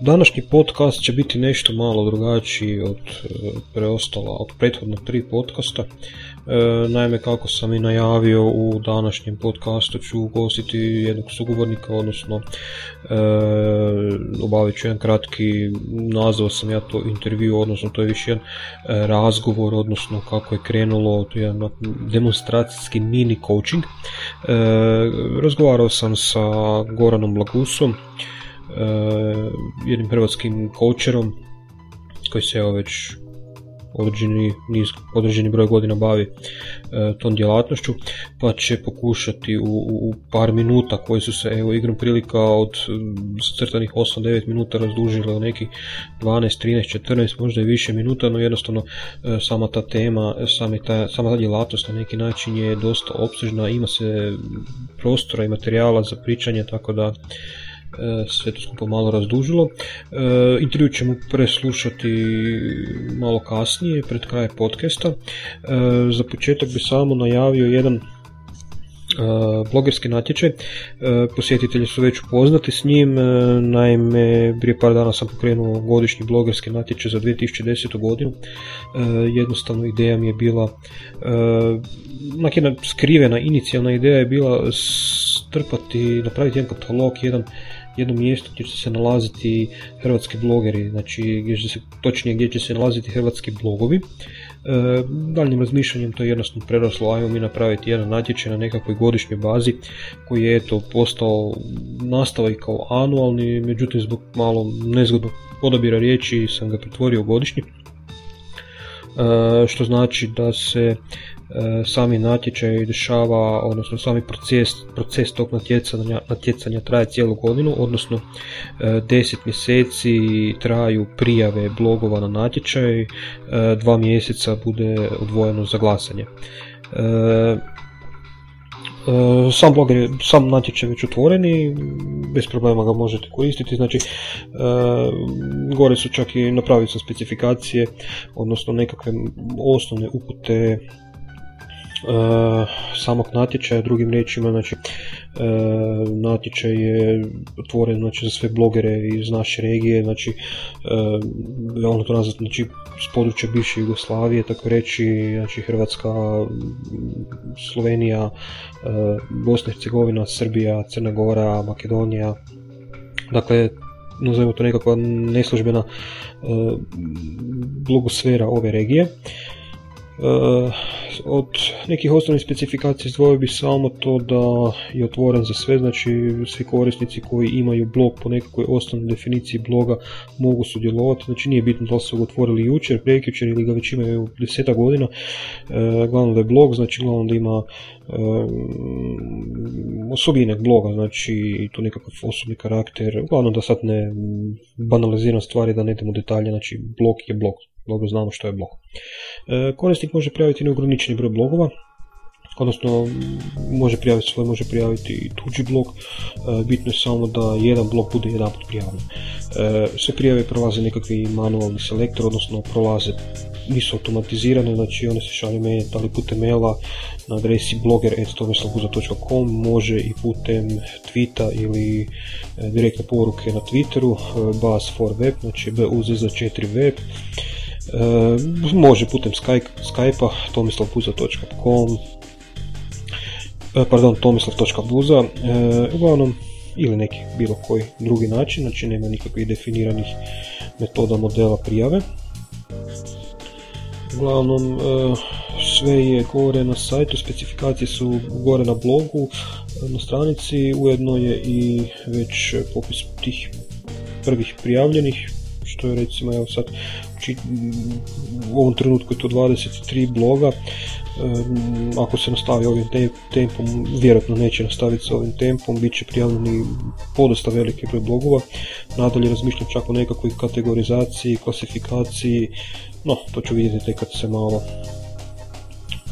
Današnji podcast će biti nešto malo drugačiji od e, preostala, od prethodna tri podcasta. E, naime, kako sam i najavio u današnjem podcastu ću ugostiti jednog sugovornika, odnosno e, obavit ću jedan kratki, nazvao sam ja to intervju, odnosno to je više jedan e, razgovor, odnosno kako je krenulo, to je jedan demonstracijski mini coaching. Razgovarao sam sa Goranom Lagusom, jednim hrvatskim coacherom koji se evo već određeni, niz, određeni broj godina bavi e, tom djelatnošću, pa će pokušati u, u, par minuta koji su se evo igrom prilika od crtanih 8-9 minuta razdužile u neki 12, 13, 14, možda i više minuta, no jednostavno e, sama ta tema, sami ta, sama ta djelatnost na neki način je dosta opsežna, ima se prostora i materijala za pričanje, tako da sve to skupo malo razdužilo. E, intervju ćemo preslušati malo kasnije, pred kraj podcasta. E, za početak bi samo najavio jedan blogerski natječaj. Posjetitelji su već upoznati s njim, naime prije par dana sam pokrenuo godišnji blogerski natječaj za 2010. godinu. Jednostavno ideja mi je bila, jedna skrivena inicijalna ideja je bila strpati, napraviti jedan katalog, jedan jedno mjesto gdje će se nalaziti hrvatski blogeri, znači gdje će se, točnije gdje će se nalaziti hrvatski blogovi. E, daljnjim razmišljanjem to je jednostavno preraslo, ajmo mi napraviti jedan natječaj na nekakvoj godišnjoj bazi koji je eto postao nastava i kao anualni, međutim zbog malo nezgodnog odabira riječi sam ga pretvorio u godišnji. E, što znači da se sami natječaj dešava, odnosno sami proces, proces tog natjecanja, natjecanja traje cijelu godinu, odnosno 10 e, mjeseci traju prijave blogova na natječaj, e, dva mjeseca bude odvojeno za glasanje. Sam blog sam natječaj već otvoreni, bez problema ga možete koristiti, znači gore su čak i napraviti sa specifikacije, odnosno nekakve osnovne upute E, samog natječaja, drugim riječima, znači e, natječaj je otvoren znači, za sve blogere iz naše regije, znači e, ono to nazvat, znači s područja bivše Jugoslavije, tako reći, znači Hrvatska, Slovenija, Bosna i Hercegovina, Srbija, Crna Gora, Makedonija, dakle nazovimo to nekakva neslužbena blogosfera ove regije. Uh, od nekih osnovnih specifikacija izdvojio bi samo to da je otvoren za sve, znači svi korisnici koji imaju blog po nekakvoj osnovnoj definiciji bloga mogu sudjelovati, znači nije bitno da li su ga otvorili jučer, prekjučer ili ga već imaju deseta godina, uh, glavno da je blog, znači glavno da ima um, osobine bloga, znači tu nekakav osobni karakter, uglavnom da sad ne banaliziram stvari, da ne idemo detalje, znači blog je blog, dobro znamo što je blog. E, korisnik može prijaviti neograničeni broj blogova, odnosno može prijaviti svoj, može prijaviti i tuđi blog, e, bitno je samo da jedan blog bude jedan put prijavljen. E, sve prijave prolaze nekakvi manualni selektor, odnosno prolaze nisu automatizirane, znači one se šalju mail, da li putem maila na adresi blogger.tomislavuza.com može i putem tweeta ili direktne poruke na Twitteru, bas for web, znači buz za 4 web, E, može putem Skype-a tomislavbuza.com e, pardon, tomislav.buza e, uglavnom ili neki bilo koji drugi način, znači nema nikakvih definiranih metoda modela prijave. Uglavnom, sve je gore na sajtu, specifikacije su gore na blogu, na stranici, ujedno je i već popis tih prvih prijavljenih, što je recimo evo sad u ovom trenutku je to 23 bloga ako se nastavi ovim tempom, vjerojatno neće nastaviti sa ovim tempom, bit će prijavljeni podosta veliki broj blogova. Nadalje razmišljam čak o nekakvoj kategorizaciji, klasifikaciji, no to ću vidjeti tek kad se malo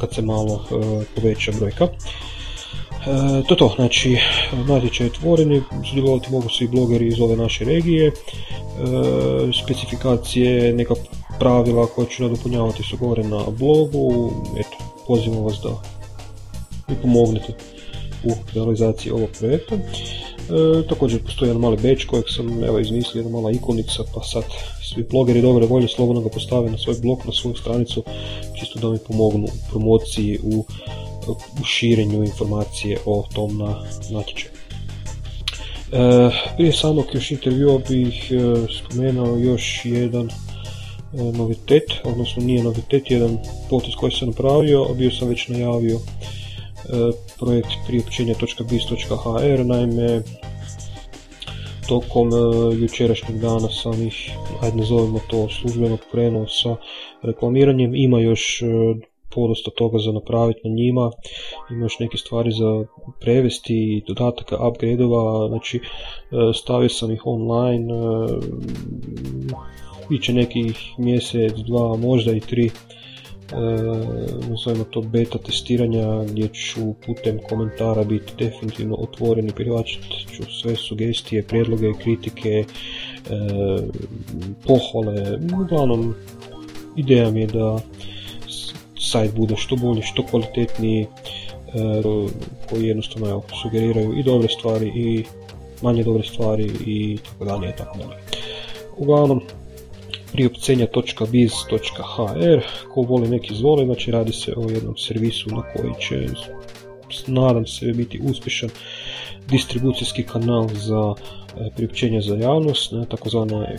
kad se malo uh, poveća brojka. E, to to, znači natječaj je otvoreni, sudjelovati mogu svi blogeri iz ove naše regije, e, specifikacije, neka pravila koje ću nadopunjavati su gore na blogu, eto, pozivam vas da mi pomognete u realizaciji ovog projekta. također postoji jedan mali beč kojeg sam evo izmislio, jedna mala ikonica, pa sad svi blogeri dobre volje slobodno ga postave na svoj blog, na svoju stranicu, čisto da mi pomognu u promociji, u, u širenju informacije o tom na natječaju. E, prije samog još intervjua bih e, spomenuo još jedan e, novitet, odnosno nije novitet, jedan potez koji sam napravio, bio sam već najavio projekt priopćenja.biz.hr, naime tokom jučerašnjeg dana sam ih, ajde nazovimo to, službeno krenuo sa reklamiranjem, ima još podosta toga za napraviti na njima, ima još neke stvari za prevesti, dodataka, upgradeova, znači e, stavio sam ih online, e, će nekih mjesec, dva, možda i tri, e, nazovimo to beta testiranja gdje ću putem komentara biti definitivno otvoren i prihvaćati ću sve sugestije, prijedloge, kritike, pohvale, uglavnom ideja mi je da sajt bude što bolji, što kvalitetniji, koji jednostavno evo, sugeriraju i dobre stvari i manje dobre stvari i tako dalje i tako dalje. Uglavnom, priopcenja.biz.hr ko voli neki zvoli, znači radi se o jednom servisu na koji će nadam se biti uspješan distribucijski kanal za e, priopćenja za javnost, ne, takozvane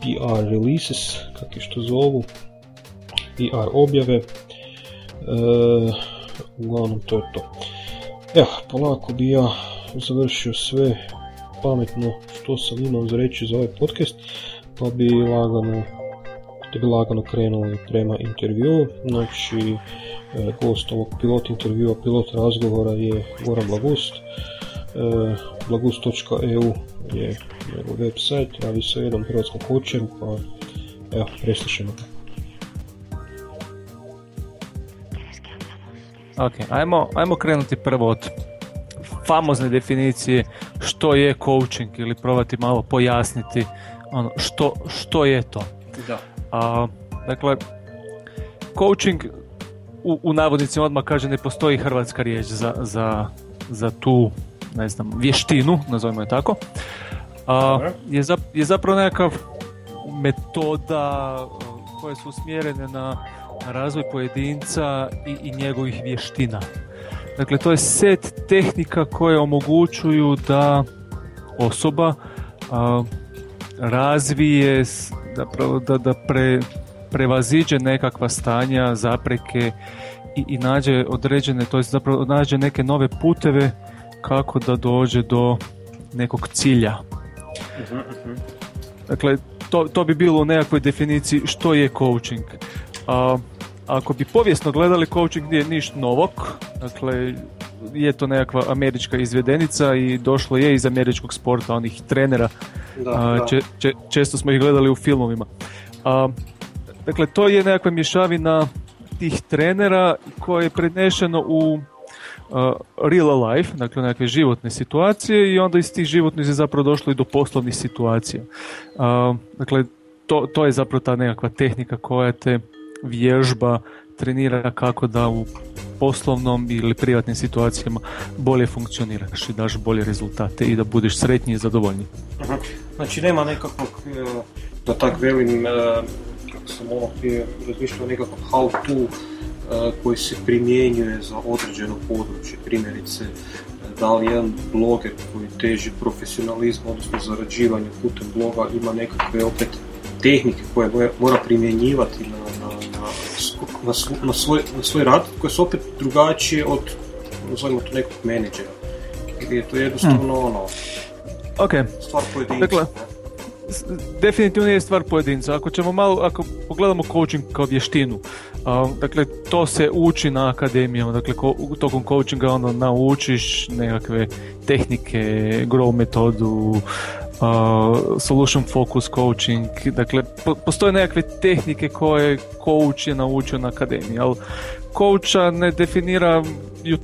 PR releases, kako što zovu, PR objave, E, uglavnom to to. Evo, polako bi ja završio sve pametno što sam imao za reći za ovaj podcast, pa bi lagano te bi lagano krenuli prema intervju. Znači, e, gost ovog pilot intervjua, pilot razgovora je Goran Blagust. E, blagust.eu je njegov website, radi se o jednom hrvatskom kočeru, pa evo, preslušajmo Ok, ajmo, ajmo krenuti prvo od famozne definicije što je coaching ili probati malo pojasniti ono, što, što je to. Da. A, dakle, coaching u, u navodnicima odmah kaže ne postoji hrvatska riječ za, za, za tu ne znam, vještinu, nazovimo je tako. A, je, je zapravo nekakav metoda koje su usmjerene na razvoj pojedinca i, i njegovih vještina. Dakle, to je set tehnika koje omogućuju da osoba a, razvije, zapravo da, da pre, prevaziđe nekakva stanja, zapreke i, i nađe određene, to je zapravo nađe neke nove puteve kako da dođe do nekog cilja. Mhm, mhm. Dakle, to, to bi bilo u nekakvoj definiciji što je coaching. A, ako bi povijesno gledali, coaching nije ništa novog, dakle je to nekakva američka izvedenica i došlo je iz američkog sporta, onih trenera, da, često smo ih gledali u filmovima. A, dakle, to je nekakva mješavina tih trenera koje je prenešeno u uh, real life, dakle nekakve životne situacije i onda iz tih životnih je zapravo došlo i do poslovnih situacija. dakle, to, to je zapravo ta nekakva tehnika koja te vježba trenira kako da u poslovnom ili privatnim situacijama bolje funkcioniraš i daš bolje rezultate i da budeš sretniji i zadovoljniji. Znači nema nekakvog, e, da tak velim, e, kako sam ovo prije razmišljao, nekakvog how to e, koji se primjenjuje za određeno područje. Primjerice, da li jedan bloger koji teži profesionalizmu, odnosno zarađivanje putem bloga, ima nekakve opet tehnike koje mora primjenjivati na na, na, svoj, na svoj rad koje su opet drugačije od nazovimo to nekog menadžera. Gdje je to jednostavno hmm. ono okay. stvar pojedinca. Dakle, definitivno je stvar pojedinca. Ako ćemo malo, ako pogledamo coaching kao vještinu, dakle to se uči na akademijama, dakle ko, tokom coachinga ono naučiš nekakve tehnike, grow metodu, solution focus coaching, dakle postoje nekakve tehnike koje coach je naučio na akademiji, ali coacha ne definiraju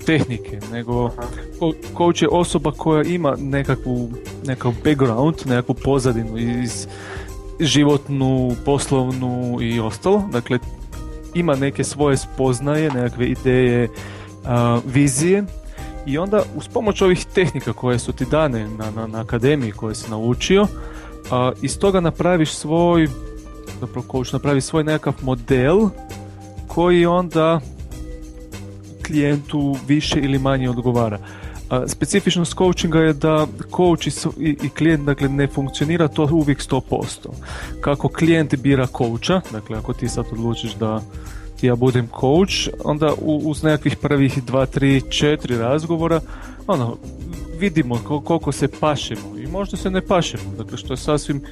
tehnike, nego coach je osoba koja ima nekakvu, nekakav background, nekakvu pozadinu iz životnu, poslovnu i ostalo, dakle ima neke svoje spoznaje, nekakve ideje, vizije I onda uz pomoć ovih tehnika koje su ti dane na, na, na akademiji koje si naučio, a, iz toga napraviš svoj, zapravo coach napravi svoj nekakav model koji onda klijentu više ili manje odgovara. A, specifičnost coachinga je da coach i, i klijent dakle, ne funkcionira to uvijek 100%. Kako klijent bira coacha, dakle ako ti sad odlučiš da ja budem coach, onda uz nekakvih prvih 2, 3, 4 razgovora ono, vidimo koliko se pašemo i možda se ne pašemo, dakle što je sasvim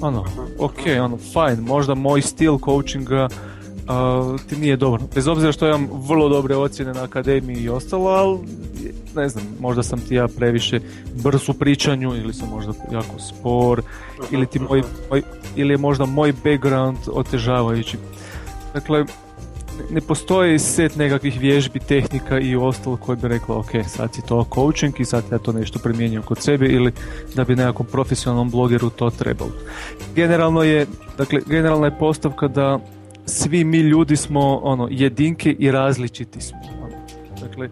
ono, ok, ono, fajn, možda moj stil coachinga uh, ti nije dobro. Bez obzira što imam vrlo dobre ocjene na akademiji i ostalo, ali ne znam, možda sam ti ja previše brz u pričanju ili sam možda jako spor ili ti moj, moj ili je možda moj background otežavajući. Dakle, ne postoji set nekakvih vježbi, tehnika i ostalo koji bi rekla ok, sad si to coaching i sad ja to nešto primjenjujem kod sebe ili da bi nekakvom profesionalnom blogeru to trebalo. Generalno je, dakle, generalna je postavka da svi mi ljudi smo ono jedinke i različiti smo. Ono. Dakle,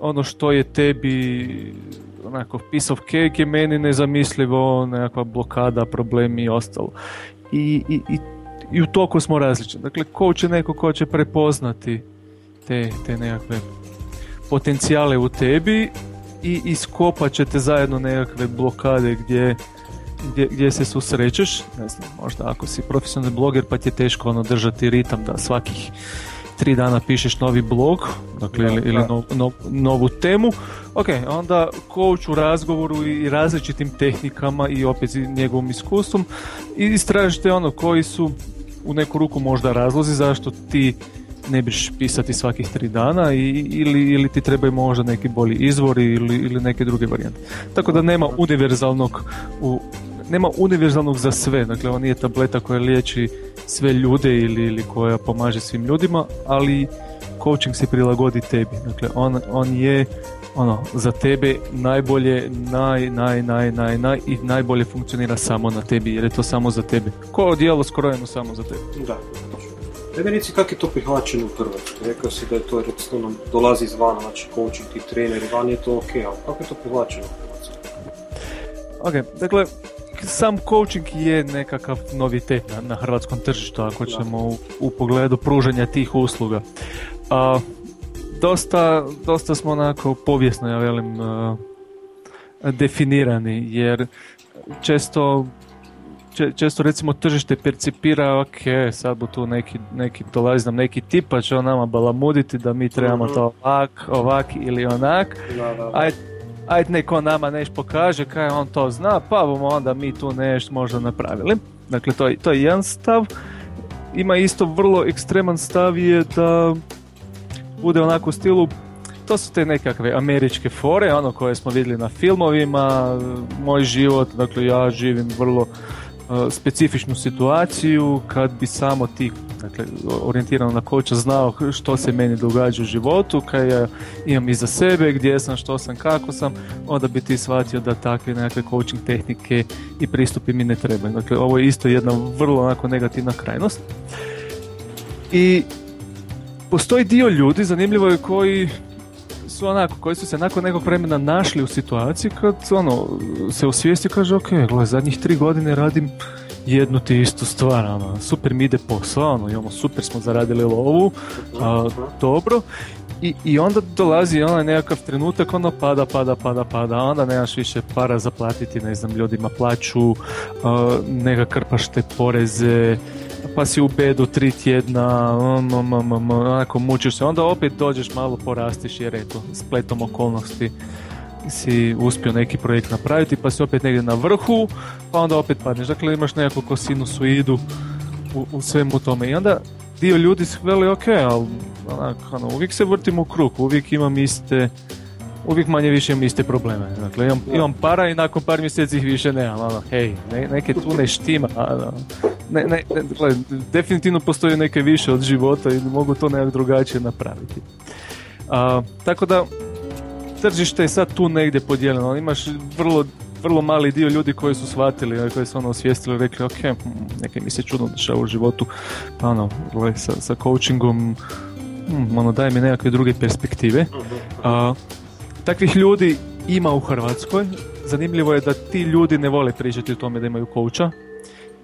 ono što je tebi onako piece of cake je meni nezamislivo, nekakva blokada, problemi i ostalo. I, i, i i u toku smo različiti. Dakle, coach je neko ko će prepoznati te, te nekakve potencijale u tebi i iskopat ćete zajedno nekakve blokade gdje, gdje, gdje se susrećeš. Ne znam, možda ako si profesionalni bloger pa ti je teško ono držati ritam da svakih tri dana pišeš novi blog, dakle ili, ili novu temu, ok, onda coach u razgovoru i različitim tehnikama i opet njegovom iskustvom i istražite ono koji su u neku ruku možda razlozi zašto ti ne biš pisati svakih tri dana i, ili, ili ti trebaju možda neki bolji izvori ili, ili neke druge varijante. Tako da nema univerzalnog u, nema univerzalnog za sve, dakle on nije tableta koja liječi sve ljude ili, ili koja pomaže svim ljudima, ali coaching se prilagodi tebi. Dakle, on, on je ono, za tebe najbolje, naj, naj, naj, naj, naj i najbolje funkcionira samo na tebi, jer je to samo za tebe. Ko odijelo skrojeno samo za tebe. Da. Tebe reci kako je to prihvaćeno u Hrvatskoj? Rekao si da je to recimo dolazi izvana, znači coaching, ti treneri, van je to ok, ali kako je to prihvaćeno u Hrvatskoj? Ok, dakle, sam coaching je nekakav novitet na, na hrvatskom tržištu ako ćemo u, u, pogledu pružanja tih usluga. A, dosta, dosta smo onako povijesno, ja velim, definirani, jer često često recimo tržište percipira, ok, sad bu tu neki, neki dolazi nam neki tip pa će on nama balamuditi da mi trebamo mhm. to ovak, ovak ili onak. Ajde, ajde neko nama nešto pokaže kaj on to zna, pa bomo onda mi tu nešto možda napravili. Dakle, to je, to je jedan stav. Ima isto vrlo ekstreman stav je da bude onako u stilu to su te nekakve američke fore, ono koje smo vidjeli na filmovima, moj život, dakle ja živim vrlo uh, specifičnu situaciju kad bi samo ti dakle, orijentirano na koča znao što se meni događa u životu, kad ja imam iza sebe, gdje sam, što sam, kako sam, onda bi ti shvatio da takve nekakve coaching tehnike i pristupi mi ne trebaju. Dakle, ovo je isto jedna vrlo onako negativna krajnost. I postoji dio ljudi, zanimljivo je koji su onako, koji su se nakon nekog vremena našli u situaciji kad ono, se osvijesti kaže ok, gledaj, zadnjih tri godine radim jednu ti istu stvar, ono, super mi ide posao, ono, imamo super smo zaradili lovu, a, dobro, i, I onda dolazi onaj nekakav trenutak, ono pada, pada, pada, pada, onda nemaš više para zaplatiti, ne znam, ljudima plaću, uh, neka krpaš te poreze, pa si u bedu tri tjedna, onako mučiš se, onda opet dođeš malo porastiš jer eto, spletom okolnosti si uspio neki projekt napraviti pa si opet negdje na vrhu pa onda opet padneš, dakle imaš nekakvu kosinusoidu u, u svemu tome. I onda dio ljudi su veli ok, ali ono, uvijek se vrtim u krug, uvijek imam iste uvijek manje više imam iste probleme. Dakle, imam, imam para i nakon par mjeseci ih više nemam. Ono, hej, ne, neke tu ne štima. Ono, ne, ne, dakle, definitivno postoji neke više od života i mogu to nekako drugačije napraviti. A, tako da, tržište je sad tu negdje podijeljeno. Imaš vrlo vrlo mali dio ljudi koji su shvatili, koji su ono osvijestili, rekli, ok, hm, neke mi se čudno dešava u životu, pa ono, sa, sa coachingom, hm, ono, daj mi nekakve druge perspektive. A, takvih ljudi ima u Hrvatskoj. Zanimljivo je da ti ljudi ne vole pričati o tome da imaju kouča,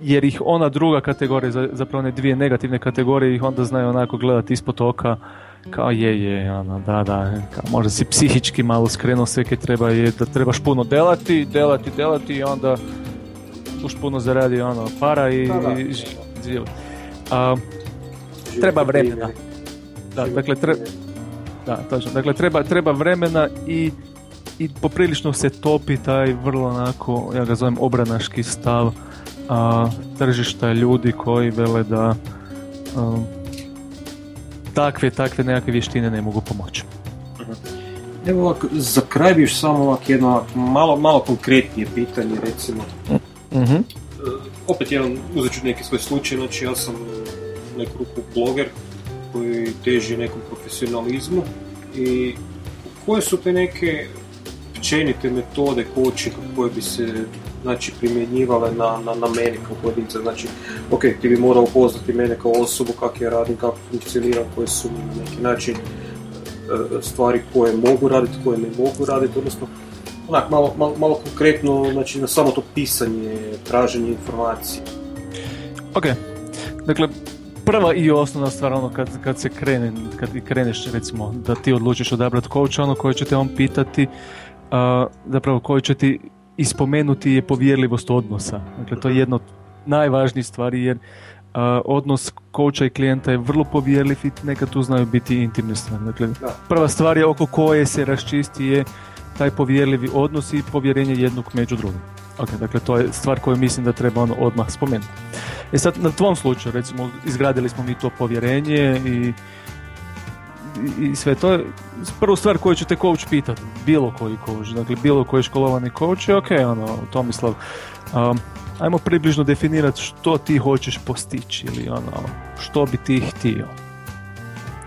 jer ih ona druga kategorija, zapravo one dvije negativne kategorije, ih onda znaju onako gledati ispod oka, kao je, je, ono, da, da, kao možda si psihički malo skrenuo sve kad treba, je da trebaš puno delati, delati, delati i onda už puno zaradi ono, para i, život. A, treba vremena. Da, dakle, tre, da, točno. Dakle, treba, treba vremena i, i poprilično se topi taj vrlo onako, ja ga zovem obranaški stav a, tržišta ljudi koji vele da takve, takve nekakve vještine ne mogu pomoći. Evo ovak, za kraj biš samo ovak jedno malo, malo konkretnije pitanje recimo. uh Opet jedan, uzet ću neki svoj slučaj, znači ja sam neku ruku bloger koji teži nekom profesionalizmu i koje su te neke općenite metode coachinga koje bi se znači, primjenjivale na, na, na mene kao pojedinca. Znači, ok, ti bi morao upoznati mene kao osobu, kako ja radim, kako funkcioniram, koje su na neki način e, stvari koje mogu raditi, koje ne mogu raditi, odnosno onak, malo, malo, malo konkretno znači, na samo to pisanje, traženje informacije. Ok, dakle, prva i osnovna stvar ono kad, kad se krene, kad kreneš recimo da ti odlučiš odabrati coacha ono koje će te on pitati uh, zapravo koji će ti ispomenuti je povjerljivost odnosa. Dakle, to je jedno od najvažnijih stvari jer odnos coacha i klijenta je vrlo povjerljiv i nekad tu znaju biti intimne stvari. Dakle, prva stvar je oko koje se raščisti je taj povjerljivi odnos i povjerenje jednog među drugim. Ok, dakle to je stvar koju mislim da treba ono odmah spomenuti. E sad, na tvom slučaju, recimo, izgradili smo mi to povjerenje i i sve to je prvu stvar koju će te coach pitati, bilo koji coach, dakle bilo koji školovani coach je ok, ono, Tomislav, um, ajmo približno definirati što ti hoćeš postići ili ono, što bi ti htio.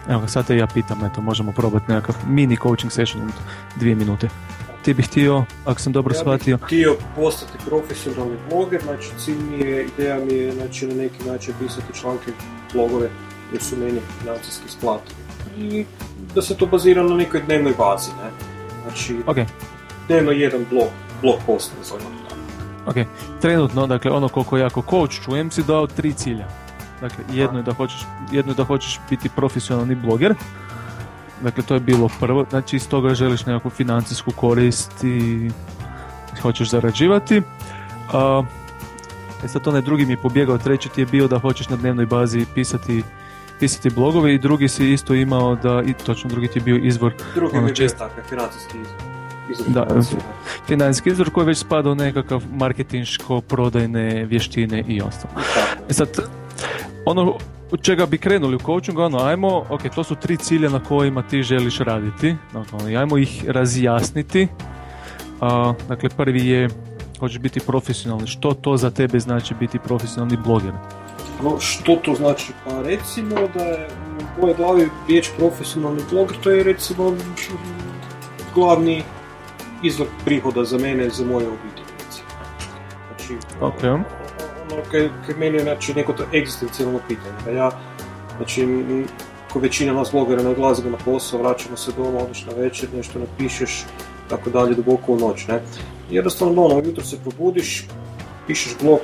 Evo sad te ja pitam, eto, možemo probati nekakav mini coaching session od dvije minute. Ti bi htio, ako sam dobro ja shvatio... Ja htio postati profesionalni bloger, znači cilj mi je, ideja mi je znači, na neki način pisati članke, blogove, jer su meni financijski isplativi i da se to bazira na nekoj dnevnoj bazi, ne? Znači, okay. dnevno jedan blog, blog post, nazovimo Ok, trenutno, dakle, ono koliko ja kao coach čujem si dao tri cilja. Dakle, jedno je da hoćeš, jedno je da hoćeš biti profesionalni bloger, dakle, to je bilo prvo, znači iz toga želiš nekakvu financijsku korist i hoćeš zarađivati. A, e sad onaj drugi mi je pobjegao, treći ti je bio da hoćeš na dnevnoj bazi pisati pisati blogove i drugi si isto imao da, i točno drugi ti je bio izvor. Drugi ono, čest... bio financijski izvor. da, financijski izvor koji već spada u nekakav marketinško, prodajne vještine i ostalo. E sad, ono od čega bi krenuli u coachingu, ono, ajmo, ok, to su tri cilja na kojima ti želiš raditi, dakle, ajmo ih razjasniti. A, dakle, prvi je, hoćeš biti profesionalni, što to za tebe znači biti profesionalni bloger? No, što to znači? Pa recimo da je u mojoj glavi riječ profesionalni bloger, to je recimo glavni izvor prihoda za mene, za moje obitelj. Znači, okay. Ono kad, meni je znači, neko to egzistencijalno pitanje. Da ja, znači, ko većina nas blogera ne odlazimo na posao, vraćamo se doma, odeš na večer, nešto napišeš, tako dalje, duboko u noć, ne? Jednostavno, ono, jutro se probudiš, pišeš blog,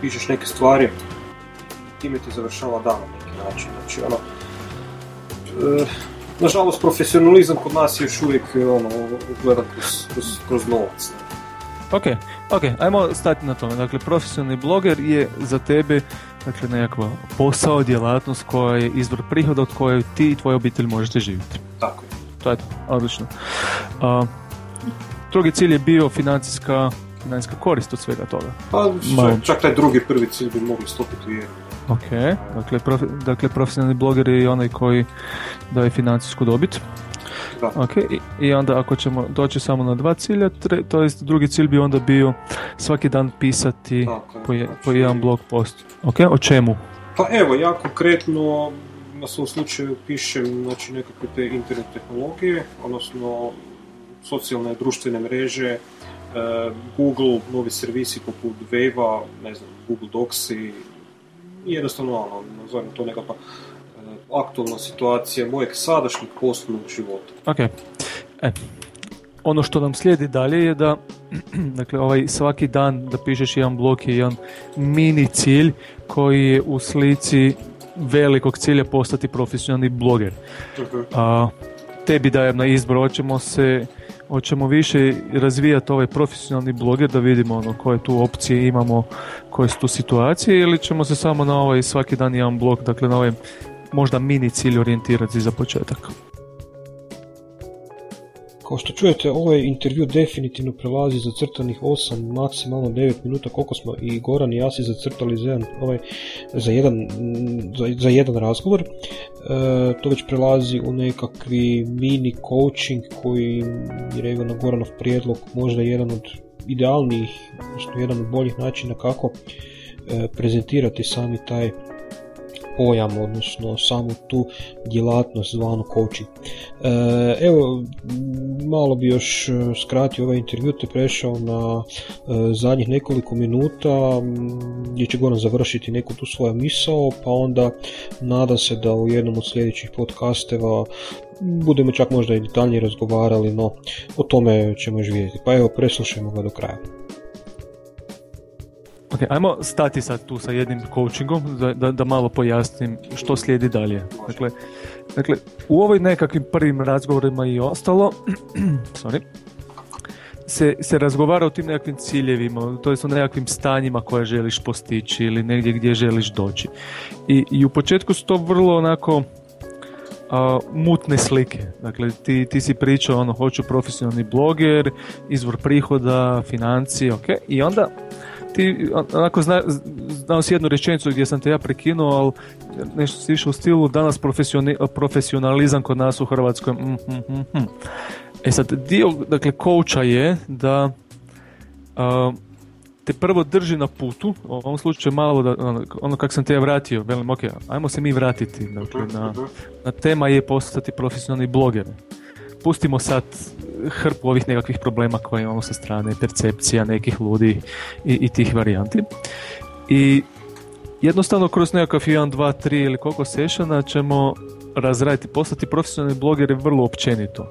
pišeš neke stvari, time ti završava dan na neki način. Znači, ono, e, nažalost, profesionalizam kod nas je još uvijek ono, gledan kroz, kroz, kroz novac. Ok, ok, ajmo stati na tome. Dakle, profesionalni bloger je za tebe dakle, nekakva posao, djelatnost koja je izvor prihoda od koje ti i tvoja obitelj možete živjeti. Tako je. To je odlično. A, drugi cilj je bio financijska financijska korist od svega toga. Pa, čak taj drugi prvi cilj bi mogli stopiti u jednu. Ok, dakle, profi, dakle profesionalni bloger je onaj koji daje financijsku dobit. Da. Ok, I, i onda ako ćemo doći samo na dva cilja, tre, to jest drugi cilj bi onda bio svaki dan pisati po, je, po znači- jedan blog post. Ok, o čemu? Pa evo, ja konkretno na svom slučaju pišem znači, nekakve te internet tehnologije, odnosno socijalne društvene mreže, e, Google, novi servisi poput Wave-a, ne znam, Google Docsi, jednostavno ono, nazovem to nekakva aktualna situacija mojeg sadašnjeg poslovnog života. Ok. E, ono što nam slijedi dalje je da dakle, ovaj svaki dan da pišeš jedan blok je jedan mini cilj koji je u slici velikog cilja postati profesionalni bloger. A, tebi dajem na izbor, hoćemo se hoćemo više razvijati ovaj profesionalni bloger da vidimo ono koje tu opcije imamo, koje su tu situacije ili ćemo se samo na ovaj svaki dan jedan blog, dakle na ovaj možda mini cilj orijentirati za početak. Kao što čujete, ovaj intervju definitivno prelazi za crtanih 8, maksimalno 9 minuta, koliko smo i Goran i ja si zacrtali za jedan, ovaj, za jedan, za, za jedan razgovor. E, to već prelazi u nekakvi mini coaching koji je na Goranov prijedlog možda jedan od idealnijih, odnosno jedan od boljih načina kako e, prezentirati sami taj pojam, odnosno samu tu djelatnost zvanu coaching. E, evo, malo bi još e, skratio ovaj intervju te prešao na e, zadnjih nekoliko minuta gdje će Goran završiti neku tu svoju misao, pa onda nada se da u jednom od sljedećih podcasteva budemo čak možda i detaljnije razgovarali, no o tome ćemo još vidjeti. Pa evo, preslušajmo ga do kraja. Ok, ajmo stati sad tu sa jednim coachingom da, da, da malo pojasnim što slijedi dalje. Dakle, dakle, u ovoj nekakvim prvim razgovorima i ostalo, sorry, se, se razgovara o tim nekakvim ciljevima, to je o nekakvim stanjima koje želiš postići ili negdje gdje želiš doći. I, i u početku su to vrlo onako a, mutne slike. Dakle, ti, ti si pričao ono, hoću profesionalni bloger, izvor prihoda, financije, ok, i onda ti onako zna, znao si jednu rečenicu gdje sam te ja prekinuo, ali nešto si išao u stilu danas profesionalizam kod nas u Hrvatskoj. Mm, mm, mm, e sad, dio dakle, kouča je da te prvo drži na putu, u ovom slučaju malo da, ono, ono kako sam te ja vratio, velim, ok, ajmo se mi vratiti, dakle, na, na tema je postati profesionalni bloger. Pustimo sad hrpu ovih nekakvih problema koje imamo sa strane percepcija nekih ljudi i, i tih varijanti. I jednostavno kroz nekakav 1, 2, 3 ili koliko sessiona ćemo razraditi, postati profesionalni bloger je vrlo općenito.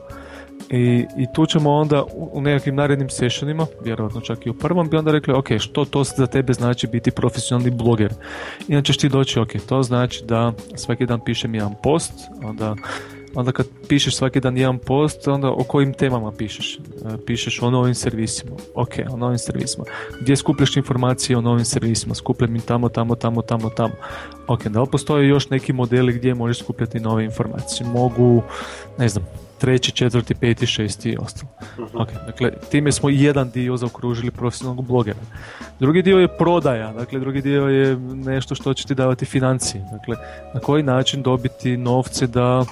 I, I tu ćemo onda u nekakvim narednim sessionima, vjerojatno čak i u prvom, bi onda rekli, ok, što to za tebe znači biti profesionalni bloger. Inače ćeš ti doći, ok, to znači da svaki dan pišem jedan post, onda onda kad pišeš svaki dan jedan post, onda o kojim temama pišeš? E, pišeš o novim servisima. Ok, o novim servisima. Gdje skupljaš informacije o novim servisima? Skupljam im tamo, tamo, tamo, tamo, tamo. Ok, da li postoje još neki modeli gdje možeš skupljati nove informacije? Mogu, ne znam, treći, četvrti, peti, šesti i ostalo. Mhm. Ok, dakle, time smo jedan dio zaokružili profesionalnog blogera. Drugi dio je prodaja, dakle, drugi dio je nešto što će ti davati financije. Dakle, na koji način dobiti novce da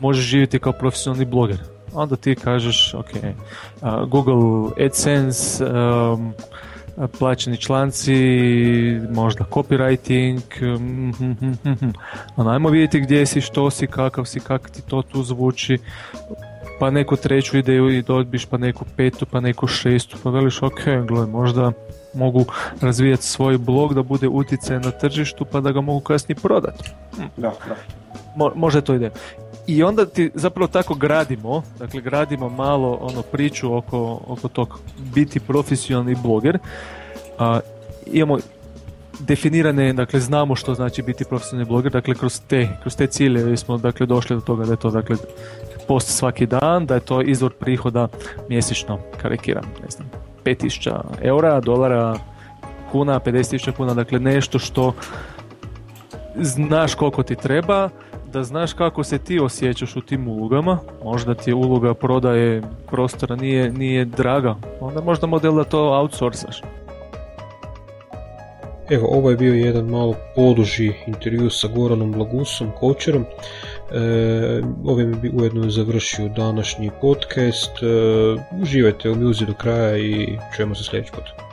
možeš živjeti kao profesionalni bloger. Onda ti kažeš, ok, uh, Google AdSense, um, plaćeni članci, možda copywriting, um, ajmo vidjeti gdje si, što si, kakav si, kako ti to tu zvuči, pa neku treću ideju i odbiš, pa neku petu, pa neku šestu, pa veliš, ok, gledaj, možda mogu razvijati svoj blog da bude utjecaj na tržištu pa da ga mogu kasnije prodati. Da, da. Mo, možda to ide i onda ti zapravo tako gradimo, dakle gradimo malo ono priču oko, oko tog biti profesionalni bloger. A, imamo definirane, dakle znamo što znači biti profesionalni bloger, dakle kroz te, kroz te cilje smo dakle došli do toga da je to dakle post svaki dan, da je to izvor prihoda mjesečno, karikiram, ne znam, 5000 eura, dolara, kuna, 50.000 kuna, dakle nešto što znaš koliko ti treba, da znaš kako se ti osjećaš u tim ulogama, možda ti uloga prodaje prostora nije, nije draga, onda možda model da to outsourcaš. Evo, ovo je bio jedan malo poduži intervju sa Goranom Blagusom, kočerom. E, ovim bi ujedno završio današnji podcast. E, uživajte u muzi do kraja i čujemo se sljedeći put.